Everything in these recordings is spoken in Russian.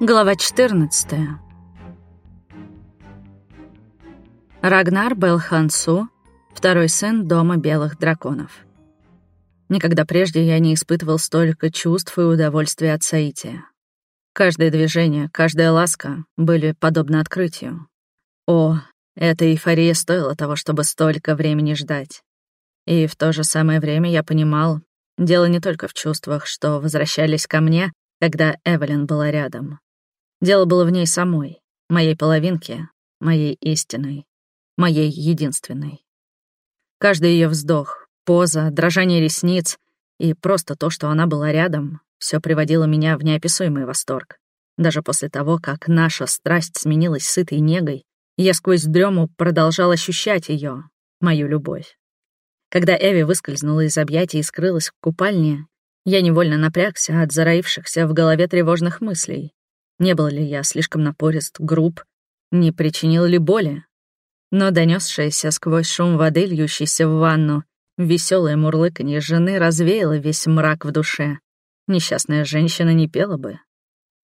Глава 14. Рагнар Белхансу, второй сын Дома Белых Драконов. Никогда прежде я не испытывал столько чувств и удовольствия от соития. Каждое движение, каждая ласка были подобны открытию. О, эта эйфория стоила того, чтобы столько времени ждать. И в то же самое время я понимал, дело не только в чувствах, что возвращались ко мне, когда Эвелин была рядом. Дело было в ней самой, моей половинке, моей истинной, моей единственной. Каждый ее вздох, поза, дрожание ресниц и просто то, что она была рядом, все приводило меня в неописуемый восторг. Даже после того, как наша страсть сменилась сытой негой, я сквозь дрему продолжал ощущать ее, мою любовь. Когда Эви выскользнула из объятий и скрылась в купальне, я невольно напрягся от зароившихся в голове тревожных мыслей. Не был ли я слишком напорист, груб, не причинил ли боли? Но донесшаяся сквозь шум воды, льющейся в ванну, веселое мурлыканье жены развеяло весь мрак в душе. Несчастная женщина не пела бы.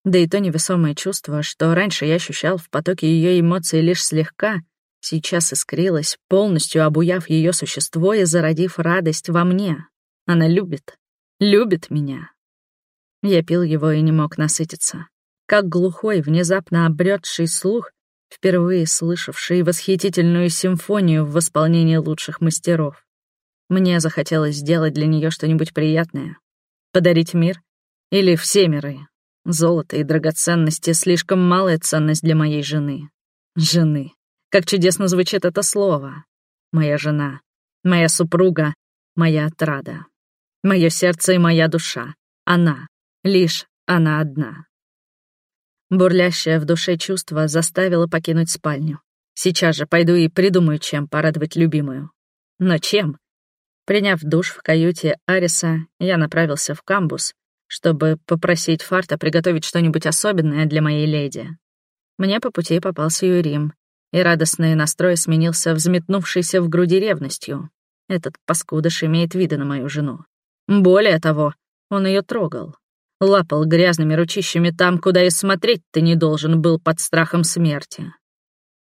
Да и то невесомое чувство, что раньше я ощущал в потоке ее эмоций лишь слегка, сейчас искрилось, полностью обуяв ее существо и зародив радость во мне. Она любит, любит меня. Я пил его и не мог насытиться как глухой, внезапно обретший слух, впервые слышавший восхитительную симфонию в исполнении лучших мастеров. Мне захотелось сделать для нее что-нибудь приятное. Подарить мир или все миры. Золото и драгоценности — слишком малая ценность для моей жены. Жены. Как чудесно звучит это слово. Моя жена, моя супруга, моя отрада. Мое сердце и моя душа. Она. Лишь она одна. Бурлящее в душе чувство заставило покинуть спальню. Сейчас же пойду и придумаю, чем порадовать любимую. Но чем? Приняв душ в каюте Ариса, я направился в камбус, чтобы попросить Фарта приготовить что-нибудь особенное для моей леди. Мне по пути попался Юрим, и радостный настрой сменился взметнувшейся в груди ревностью. Этот паскудыш имеет виды на мою жену. Более того, он ее трогал лапал грязными ручищами там, куда и смотреть ты не должен был под страхом смерти.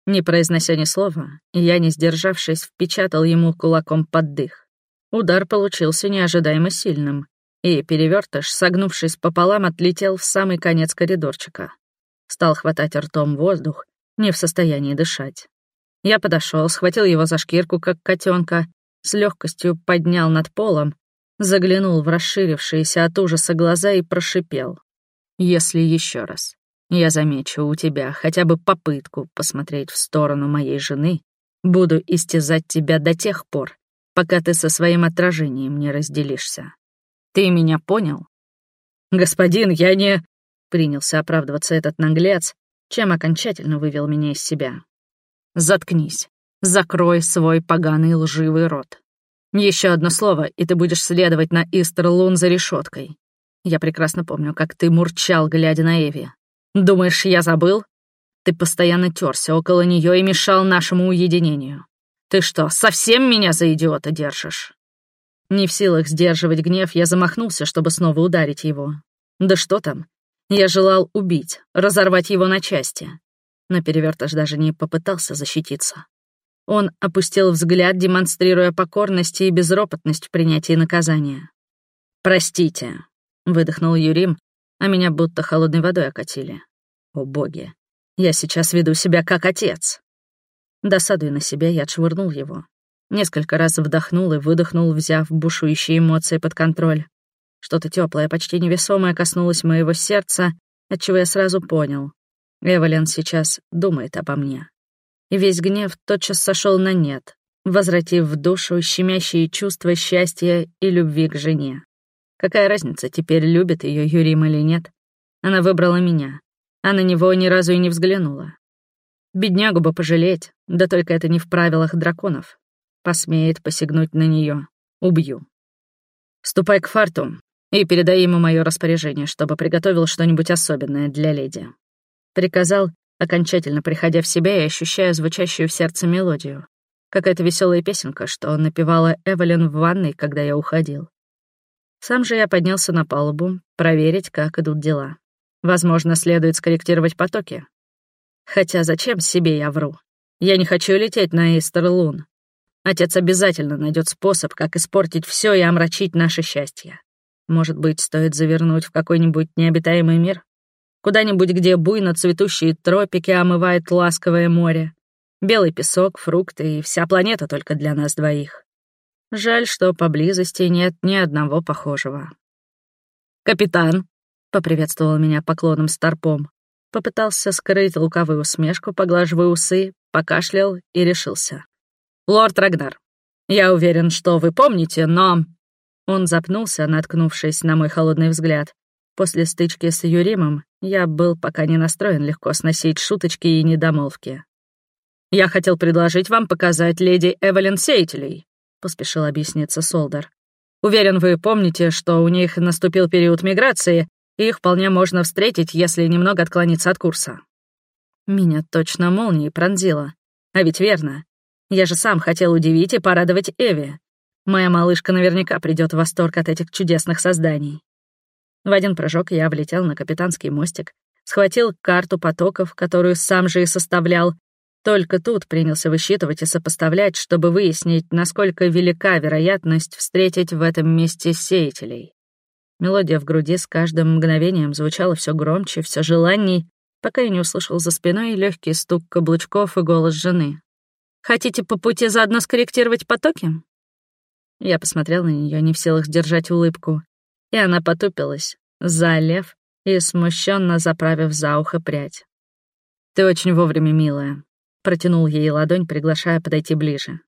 Не произнося ни слова, я, не сдержавшись, впечатал ему кулаком под дых. Удар получился неожидаемо сильным, и перевертыш, согнувшись пополам, отлетел в самый конец коридорчика. Стал хватать ртом воздух, не в состоянии дышать. Я подошел, схватил его за шкирку, как котенка, с легкостью поднял над полом заглянул в расширившиеся от ужаса глаза и прошипел. «Если еще раз я замечу у тебя хотя бы попытку посмотреть в сторону моей жены, буду истязать тебя до тех пор, пока ты со своим отражением не разделишься. Ты меня понял?» «Господин, я не...» — принялся оправдываться этот наглец, чем окончательно вывел меня из себя. «Заткнись. Закрой свой поганый лживый рот. Еще одно слово, и ты будешь следовать на Истерлун за решеткой. Я прекрасно помню, как ты мурчал, глядя на Эви. Думаешь, я забыл? Ты постоянно терся около нее и мешал нашему уединению. Ты что, совсем меня за идиота держишь? Не в силах сдерживать гнев, я замахнулся, чтобы снова ударить его. Да что там? Я желал убить, разорвать его на части. Но перевертыш даже не попытался защититься. Он опустил взгляд, демонстрируя покорность и безропотность в принятии наказания. «Простите», — выдохнул Юрим, а меня будто холодной водой окатили. «О боги, я сейчас веду себя как отец». Досадуя на себя, я отшвырнул его. Несколько раз вдохнул и выдохнул, взяв бушующие эмоции под контроль. Что-то теплое, почти невесомое коснулось моего сердца, отчего я сразу понял. Эвелин сейчас думает обо мне и весь гнев тотчас сошел на нет, возвратив в душу щемящие чувства счастья и любви к жене. Какая разница, теперь любит ее Юрим или нет? Она выбрала меня, а на него ни разу и не взглянула. Беднягу бы пожалеть, да только это не в правилах драконов. Посмеет посягнуть на нее. Убью. Ступай к фарту и передай ему мое распоряжение, чтобы приготовил что-нибудь особенное для леди. Приказал окончательно приходя в себя и ощущая звучащую в сердце мелодию. Какая-то веселая песенка, что напевала Эвелин в ванной, когда я уходил. Сам же я поднялся на палубу, проверить, как идут дела. Возможно, следует скорректировать потоки. Хотя зачем себе я вру? Я не хочу лететь на Эстерлун. Отец обязательно найдет способ, как испортить все и омрачить наше счастье. Может быть, стоит завернуть в какой-нибудь необитаемый мир? Куда-нибудь, где буйно цветущие тропики омывает ласковое море. Белый песок, фрукты и вся планета только для нас двоих. Жаль, что поблизости нет ни одного похожего. «Капитан!» — поприветствовал меня поклоном старпом. Попытался скрыть лукавую усмешку, поглаживая усы, покашлял и решился. «Лорд Рагнар, я уверен, что вы помните, но...» Он запнулся, наткнувшись на мой холодный взгляд. После стычки с Юримом я был пока не настроен легко сносить шуточки и недомолвки. «Я хотел предложить вам показать леди Эвелин Сейтелей», — поспешил объясниться Солдер. «Уверен, вы помните, что у них наступил период миграции, и их вполне можно встретить, если немного отклониться от курса». Меня точно молнией пронзило. А ведь верно. Я же сам хотел удивить и порадовать Эви. Моя малышка наверняка придет в восторг от этих чудесных созданий. В один прыжок я влетел на капитанский мостик, схватил карту потоков, которую сам же и составлял. Только тут принялся высчитывать и сопоставлять, чтобы выяснить, насколько велика вероятность встретить в этом месте сеятелей. Мелодия в груди с каждым мгновением звучала все громче, все желанней, пока я не услышал за спиной легкий стук каблучков и голос жены. Хотите по пути заодно скорректировать потоки?» Я посмотрел на нее, не в силах сдержать улыбку, и она потупилась, залев и смущенно заправив за ухо прядь. «Ты очень вовремя, милая», — протянул ей ладонь, приглашая подойти ближе.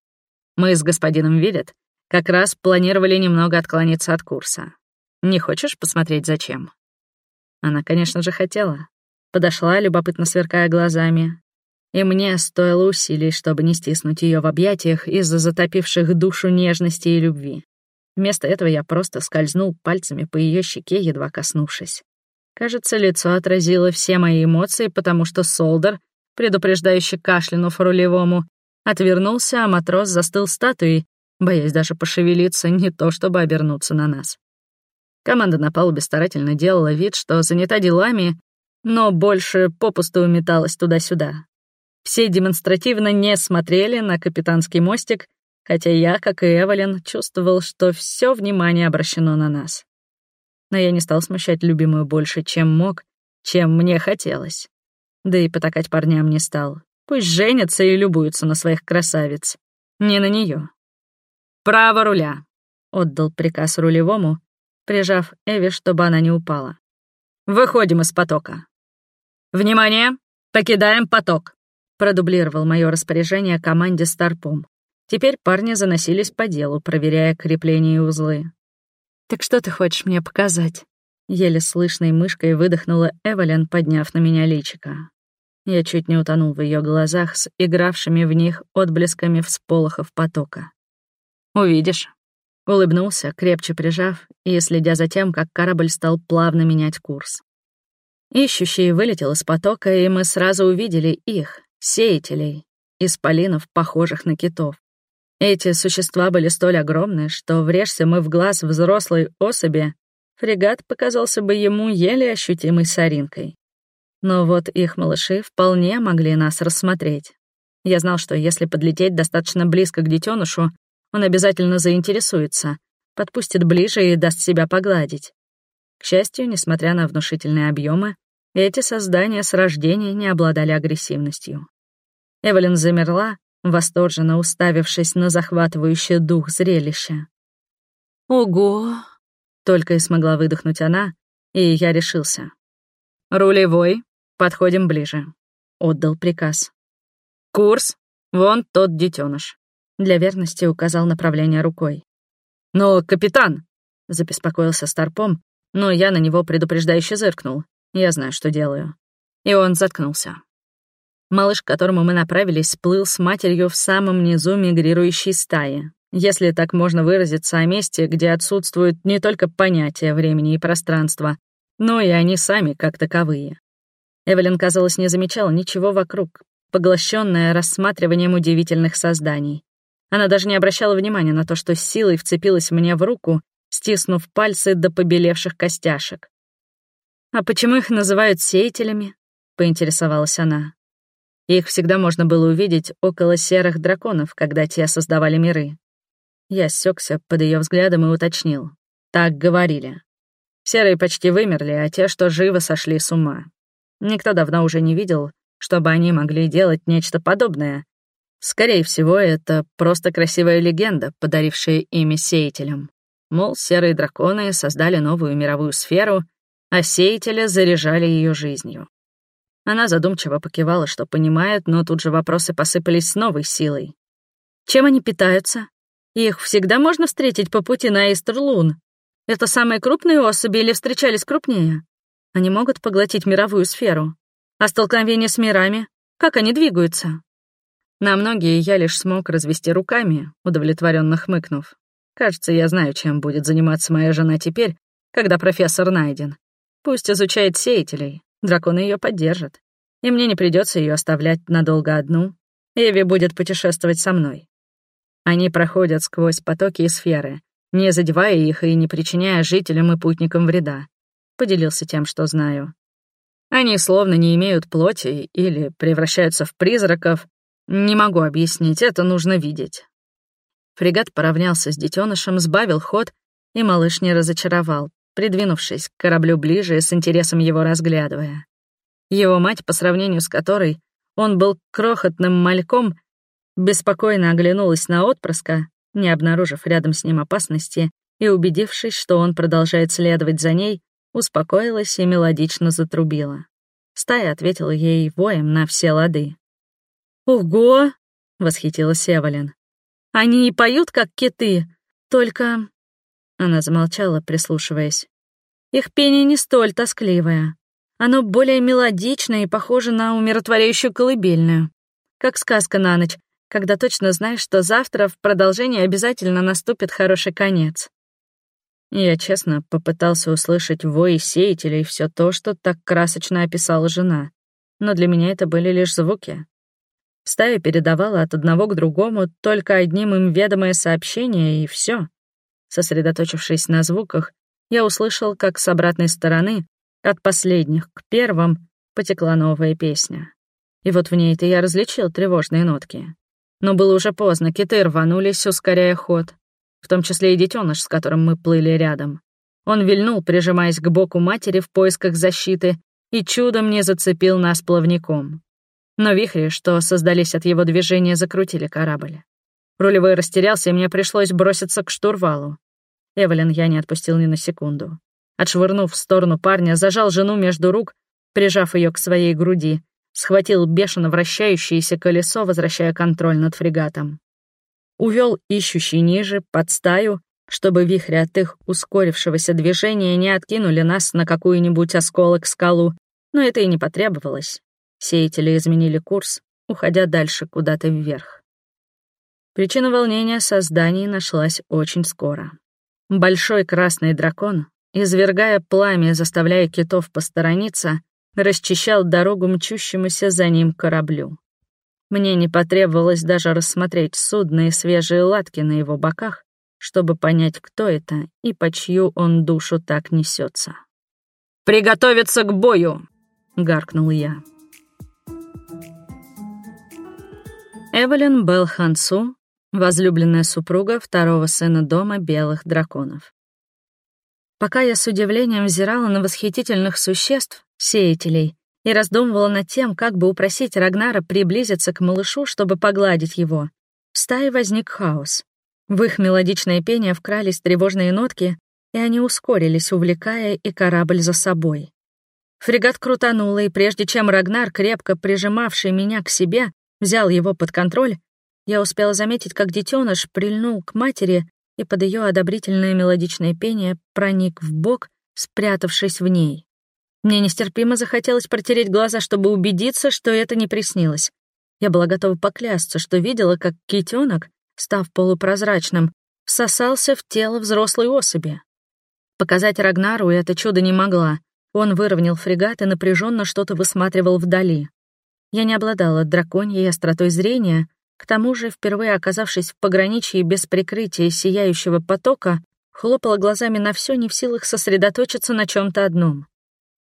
«Мы с господином Виллет как раз планировали немного отклониться от курса. Не хочешь посмотреть, зачем?» Она, конечно же, хотела. Подошла, любопытно сверкая глазами, и мне стоило усилий, чтобы не стиснуть ее в объятиях из-за затопивших душу нежности и любви. Вместо этого я просто скользнул пальцами по ее щеке, едва коснувшись. Кажется, лицо отразило все мои эмоции, потому что Солдер, предупреждающе кашлянув рулевому, отвернулся, а матрос застыл статуей, боясь даже пошевелиться, не то чтобы обернуться на нас. Команда на палубе старательно делала вид, что занята делами, но больше попусту металась туда-сюда, все демонстративно не смотрели на капитанский мостик, хотя я, как и Эвелин, чувствовал, что все внимание обращено на нас. Но я не стал смущать любимую больше, чем мог, чем мне хотелось. Да и потакать парням не стал. Пусть женятся и любуются на своих красавиц. Не на нее. «Право руля», — отдал приказ рулевому, прижав Эви, чтобы она не упала. «Выходим из потока». «Внимание! Покидаем поток!» Продублировал мое распоряжение команде Старпом. Теперь парни заносились по делу, проверяя крепления и узлы. «Так что ты хочешь мне показать?» Еле слышной мышкой выдохнула Эвелин, подняв на меня личико. Я чуть не утонул в ее глазах с игравшими в них отблесками всполохов потока. «Увидишь». Улыбнулся, крепче прижав и следя за тем, как корабль стал плавно менять курс. Ищущий вылетел из потока, и мы сразу увидели их, сеятелей, исполинов, похожих на китов. Эти существа были столь огромны, что врежься мы в глаз взрослой особи, фрегат показался бы ему еле ощутимой соринкой. Но вот их малыши вполне могли нас рассмотреть. Я знал, что если подлететь достаточно близко к детенышу, он обязательно заинтересуется, подпустит ближе и даст себя погладить. К счастью, несмотря на внушительные объемы, эти создания с рождения не обладали агрессивностью. Эвелин замерла, восторженно уставившись на захватывающий дух зрелище. «Ого!» — только и смогла выдохнуть она, и я решился. «Рулевой, подходим ближе», — отдал приказ. «Курс, вон тот детеныш. Для верности указал направление рукой. «Но, капитан!» — забеспокоился Старпом, но я на него предупреждающе зыркнул. Я знаю, что делаю. И он заткнулся. Малыш, к которому мы направились, сплыл с матерью в самом низу мигрирующей стаи, если так можно выразиться о месте, где отсутствуют не только понятия времени и пространства, но и они сами как таковые. Эвелин, казалось, не замечала ничего вокруг, поглощенная рассматриванием удивительных созданий. Она даже не обращала внимания на то, что силой вцепилась мне в руку, стиснув пальцы до побелевших костяшек. «А почему их называют сеятелями?» — поинтересовалась она. Их всегда можно было увидеть около серых драконов, когда те создавали миры. Я ссекся под ее взглядом и уточнил. Так говорили. Серые почти вымерли, а те, что живы, сошли с ума. Никто давно уже не видел, чтобы они могли делать нечто подобное. Скорее всего, это просто красивая легенда, подарившая имя сеятелям. Мол, серые драконы создали новую мировую сферу, а сеятеля заряжали ее жизнью. Она задумчиво покивала, что понимает, но тут же вопросы посыпались с новой силой. Чем они питаются? Их всегда можно встретить по пути на Эйстерлун. Это самые крупные особи или встречались крупнее? Они могут поглотить мировую сферу. А столкновение с мирами? Как они двигаются? На многие я лишь смог развести руками, удовлетворенно хмыкнув. Кажется, я знаю, чем будет заниматься моя жена теперь, когда профессор найден. Пусть изучает сеятелей, драконы ее поддержат. И мне не придется ее оставлять надолго одну. Эви будет путешествовать со мной. Они проходят сквозь потоки и сферы, не задевая их и не причиняя жителям и путникам вреда. Поделился тем, что знаю. Они словно не имеют плоти или превращаются в призраков. Не могу объяснить, это нужно видеть. Фрегат поравнялся с детенышем, сбавил ход, и малыш не разочаровал, придвинувшись к кораблю ближе и с интересом его разглядывая. Его мать, по сравнению с которой он был крохотным мальком, беспокойно оглянулась на отпрыска, не обнаружив рядом с ним опасности, и, убедившись, что он продолжает следовать за ней, успокоилась и мелодично затрубила. Стая ответила ей воем на все лады. «Ого!» — восхитилась Эвелин. «Они и поют, как киты, только...» Она замолчала, прислушиваясь. «Их пение не столь тоскливое. Оно более мелодичное и похоже на умиротворяющую колыбельную. Как сказка на ночь, когда точно знаешь, что завтра в продолжении обязательно наступит хороший конец. Я честно попытался услышать вой сеятелей все то, что так красочно описала жена, но для меня это были лишь звуки. Стая передавала от одного к другому только одним им ведомое сообщение, и все. Сосредоточившись на звуках, я услышал, как с обратной стороны, от последних к первым, потекла новая песня. И вот в ней-то я различил тревожные нотки. Но было уже поздно, киты рванулись, ускоряя ход в том числе и детеныш, с которым мы плыли рядом. Он вильнул, прижимаясь к боку матери в поисках защиты, и чудом не зацепил нас плавником. Но вихри, что создались от его движения, закрутили корабль. Рулевой растерялся, и мне пришлось броситься к штурвалу. Эвелин я не отпустил ни на секунду. Отшвырнув в сторону парня, зажал жену между рук, прижав ее к своей груди, схватил бешено вращающееся колесо, возвращая контроль над фрегатом увел ищущий ниже, под стаю, чтобы вихри от их ускорившегося движения не откинули нас на какую-нибудь осколок скалу, но это и не потребовалось. Сеятели изменили курс, уходя дальше куда-то вверх. Причина волнения созданий нашлась очень скоро. Большой красный дракон, извергая пламя, заставляя китов посторониться, расчищал дорогу мчущемуся за ним кораблю. Мне не потребовалось даже рассмотреть судно и свежие латки на его боках, чтобы понять, кто это и по чью он душу так несется. «Приготовиться к бою!» — гаркнул я. Эвелин Белл Хансу, возлюбленная супруга второго сына дома белых драконов. Пока я с удивлением взирала на восхитительных существ, сеятелей, и раздумывала над тем, как бы упросить Рагнара приблизиться к малышу, чтобы погладить его. В стае возник хаос. В их мелодичное пение вкрались тревожные нотки, и они ускорились, увлекая и корабль за собой. Фрегат крутануло, и прежде чем Рагнар, крепко прижимавший меня к себе, взял его под контроль, я успела заметить, как детеныш прильнул к матери и под ее одобрительное мелодичное пение проник в бок, спрятавшись в ней. Мне нестерпимо захотелось протереть глаза, чтобы убедиться, что это не приснилось. Я была готова поклясться, что видела, как китенок, став полупрозрачным, всосался в тело взрослой особи. Показать Рагнару это чудо не могла. Он выровнял фрегат и напряженно что-то высматривал вдали. Я не обладала драконьей остротой зрения, к тому же, впервые оказавшись в пограничье без прикрытия сияющего потока, хлопала глазами на все, не в силах сосредоточиться на чем то одном.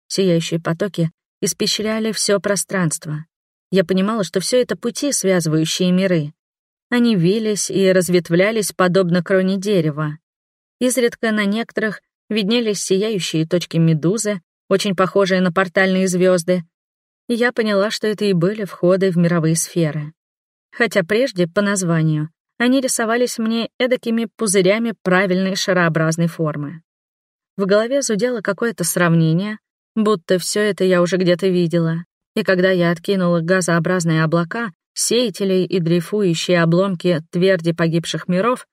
Сияющие потоки испещряли все пространство. Я понимала, что все это пути, связывающие миры. Они вились и разветвлялись, подобно кроне дерева. Изредка на некоторых виднелись сияющие точки медузы, очень похожие на портальные звезды, и я поняла, что это и были входы в мировые сферы. Хотя прежде, по названию, они рисовались мне эдакими пузырями правильной шарообразной формы. В голове зудело какое-то сравнение, будто все это я уже где-то видела, и когда я откинула газообразные облака, сеятелей и дрейфующие обломки тверди погибших миров,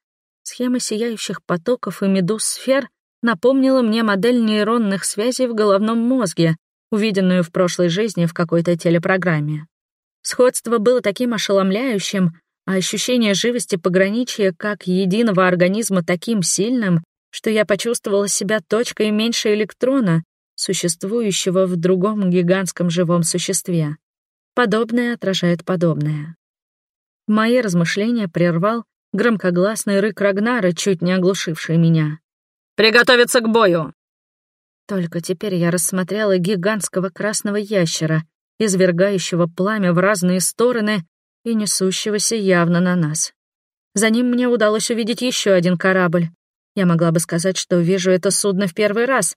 схема сияющих потоков и медуз сфер напомнила мне модель нейронных связей в головном мозге, увиденную в прошлой жизни в какой-то телепрограмме. Сходство было таким ошеломляющим, а ощущение живости пограничья как единого организма таким сильным, что я почувствовала себя точкой меньше электрона, существующего в другом гигантском живом существе. Подобное отражает подобное. Мои размышления прервал громкогласный рык Рагнара, чуть не оглушивший меня. «Приготовиться к бою!» Только теперь я рассмотрела гигантского красного ящера, извергающего пламя в разные стороны и несущегося явно на нас. За ним мне удалось увидеть еще один корабль. Я могла бы сказать, что вижу это судно в первый раз,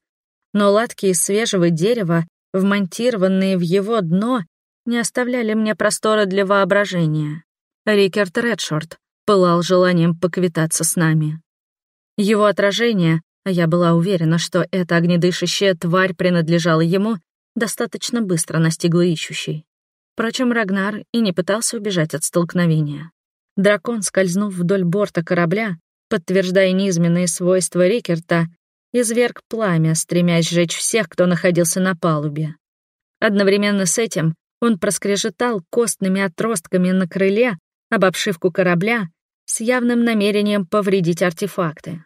но латки из свежего дерева, вмонтированные в его дно, не оставляли мне простора для воображения. Рикерт Редшорт пылал желанием поквитаться с нами. Его отражение, а я была уверена, что эта огнедышащая тварь принадлежала ему, достаточно быстро настигла ищущий. Впрочем, Рагнар и не пытался убежать от столкновения. Дракон, скользнув вдоль борта корабля, подтверждая низменные свойства Рикерта, изверг пламя, стремясь сжечь всех, кто находился на палубе. Одновременно с этим он проскрежетал костными отростками на крыле об обшивку корабля с явным намерением повредить артефакты.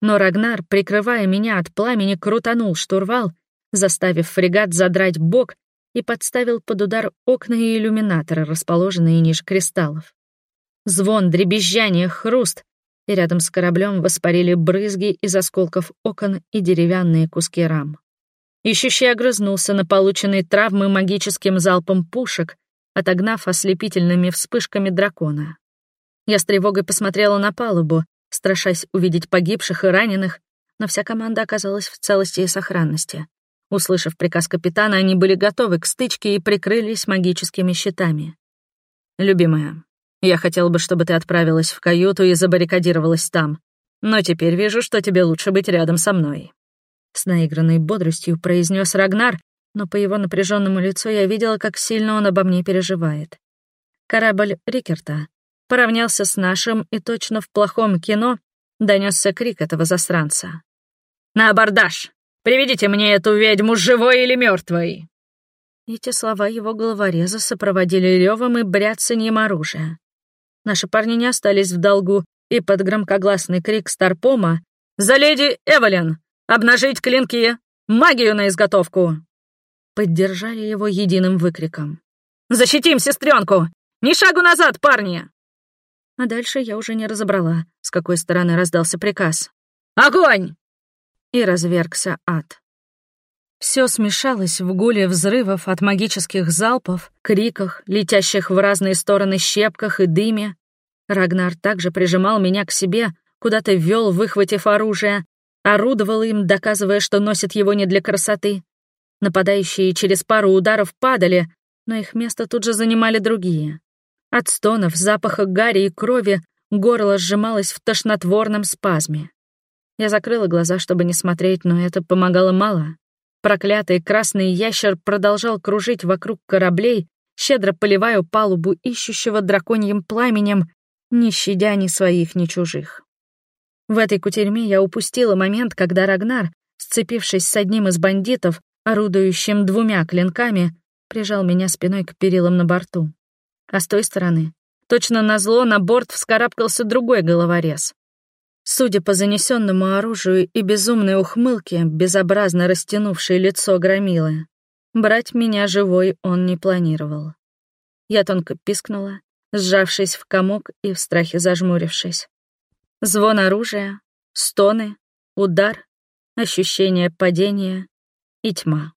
Но Рагнар, прикрывая меня от пламени, крутанул штурвал, заставив фрегат задрать бок и подставил под удар окна и иллюминаторы, расположенные ниже кристаллов. Звон, дребезжание, хруст, и рядом с кораблем воспарили брызги из осколков окон и деревянные куски рам. Ищущий огрызнулся на полученные травмы магическим залпом пушек, отогнав ослепительными вспышками дракона. Я с тревогой посмотрела на палубу, страшась увидеть погибших и раненых, но вся команда оказалась в целости и сохранности. Услышав приказ капитана, они были готовы к стычке и прикрылись магическими щитами. «Любимая, я хотел бы, чтобы ты отправилась в каюту и забаррикадировалась там, но теперь вижу, что тебе лучше быть рядом со мной». С наигранной бодростью произнес Рагнар, но по его напряженному лицу я видела, как сильно он обо мне переживает. Корабль Рикерта поравнялся с нашим, и точно в плохом кино донесся крик этого засранца. «На абордаж! Приведите мне эту ведьму живой или мертвой!» Эти слова его головореза сопроводили ревом и бряцаньем оружия. Наши парни не остались в долгу, и под громкогласный крик Старпома «За леди Эвелин! Обнажить клинки! Магию на изготовку!» Поддержали его единым выкриком. «Защитим сестренку! Ни шагу назад, парни!» А дальше я уже не разобрала, с какой стороны раздался приказ. «Огонь!» И развергся ад. Все смешалось в гуле взрывов от магических залпов, криках, летящих в разные стороны щепках и дыме. Рагнар также прижимал меня к себе, куда-то вел, выхватив оружие, орудовал им, доказывая, что носит его не для красоты. Нападающие через пару ударов падали, но их место тут же занимали другие. От стонов, запаха гари и крови горло сжималось в тошнотворном спазме. Я закрыла глаза, чтобы не смотреть, но это помогало мало. Проклятый красный ящер продолжал кружить вокруг кораблей, щедро поливая палубу ищущего драконьим пламенем, не щадя ни своих, ни чужих. В этой кутерьме я упустила момент, когда Рагнар, сцепившись с одним из бандитов, орудующим двумя клинками, прижал меня спиной к перилам на борту. А с той стороны, точно назло, на борт вскарабкался другой головорез. Судя по занесенному оружию и безумной ухмылке, безобразно растянувшей лицо громилы, брать меня живой он не планировал. Я тонко пискнула, сжавшись в комок и в страхе зажмурившись. Звон оружия, стоны, удар, ощущение падения и тьма.